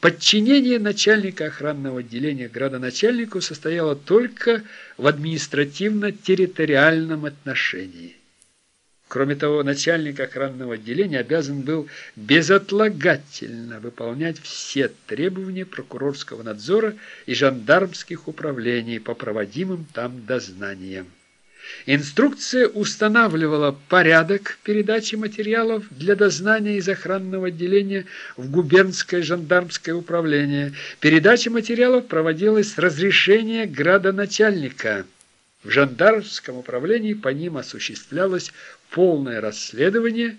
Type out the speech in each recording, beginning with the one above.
Подчинение начальника охранного отделения градоначальнику состояло только в административно-территориальном отношении. Кроме того, начальник охранного отделения обязан был безотлагательно выполнять все требования прокурорского надзора и жандармских управлений по проводимым там дознаниям. Инструкция устанавливала порядок передачи материалов для дознания из охранного отделения в губернское жандармское управление. Передача материалов проводилась с разрешения градоначальника. В жандармском управлении по ним осуществлялось полное расследование,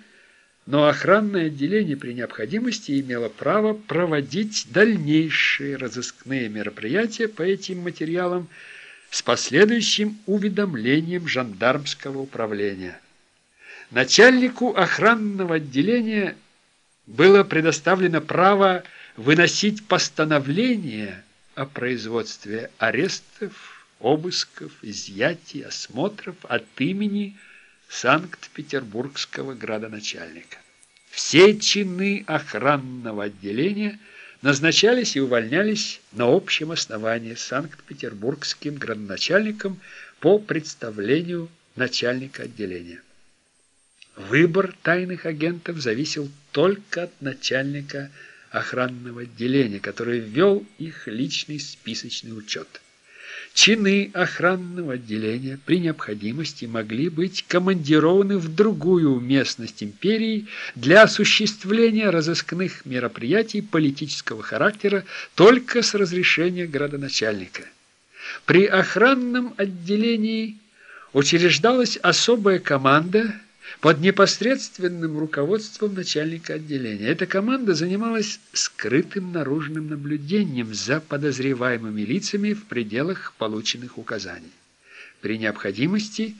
но охранное отделение при необходимости имело право проводить дальнейшие разыскные мероприятия по этим материалам, с последующим уведомлением жандармского управления. Начальнику охранного отделения было предоставлено право выносить постановление о производстве арестов, обысков, изъятий, осмотров от имени Санкт-Петербургского градоначальника. Все чины охранного отделения – назначались и увольнялись на общем основании Санкт-Петербургским градоначальником по представлению начальника отделения. Выбор тайных агентов зависел только от начальника охранного отделения, который ввел их личный списочный учет. Чины охранного отделения при необходимости могли быть командированы в другую местность империи для осуществления разыскных мероприятий политического характера только с разрешения градоначальника. При охранном отделении учреждалась особая команда – под непосредственным руководством начальника отделения. Эта команда занималась скрытым наружным наблюдением за подозреваемыми лицами в пределах полученных указаний. При необходимости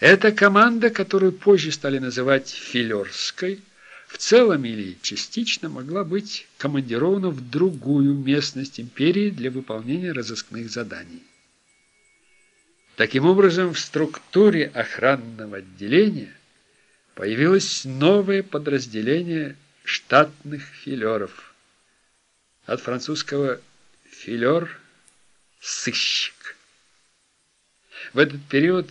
эта команда, которую позже стали называть «филерской», в целом или частично могла быть командирована в другую местность империи для выполнения разыскных заданий. Таким образом, в структуре охранного отделения появилось новое подразделение штатных филеров. От французского «филер» — «сыщик». В этот период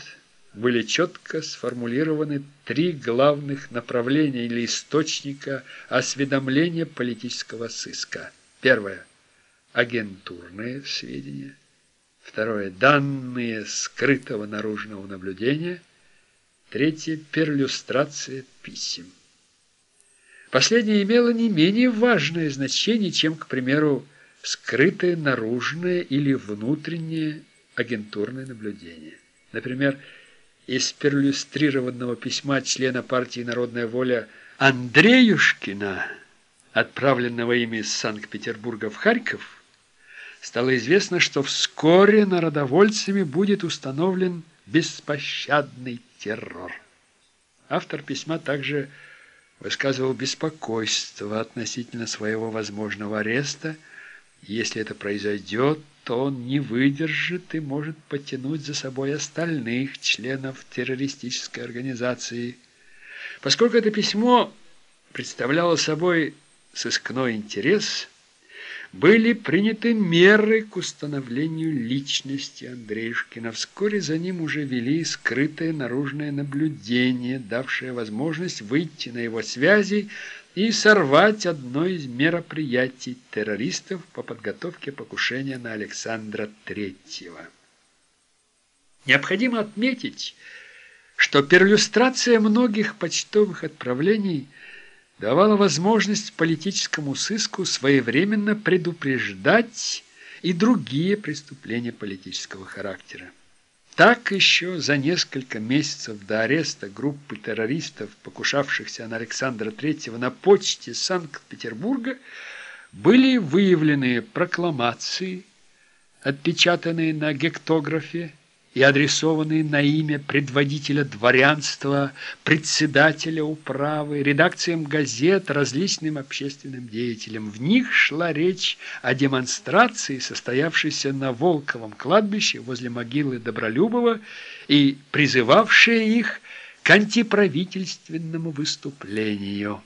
были четко сформулированы три главных направления или источника осведомления политического сыска. Первое – агентурные сведения. Второе – данные скрытого наружного наблюдения – Третье – перлюстрация писем. Последнее имело не менее важное значение, чем, к примеру, скрытое наружное или внутреннее агентурное наблюдение. Например, из перлюстрированного письма члена партии «Народная воля» Андреюшкина, отправленного ими из Санкт-Петербурга в Харьков, стало известно, что вскоре народовольцами будет установлен беспощадный террор. Автор письма также высказывал беспокойство относительно своего возможного ареста. Если это произойдет, то он не выдержит и может потянуть за собой остальных членов террористической организации. Поскольку это письмо представляло собой сыскной интерес – были приняты меры к установлению личности Андреюшкина. Вскоре за ним уже вели скрытое наружное наблюдение, давшее возможность выйти на его связи и сорвать одно из мероприятий террористов по подготовке покушения на Александра Третьего. Необходимо отметить, что перлюстрация многих почтовых отправлений – давала возможность политическому сыску своевременно предупреждать и другие преступления политического характера. Так еще за несколько месяцев до ареста группы террористов, покушавшихся на Александра III на почте Санкт-Петербурга, были выявлены прокламации, отпечатанные на гектографе, и адресованные на имя предводителя дворянства, председателя управы, редакциям газет, различным общественным деятелям. В них шла речь о демонстрации, состоявшейся на Волковом кладбище возле могилы Добролюбова и призывавшая их к антиправительственному выступлению.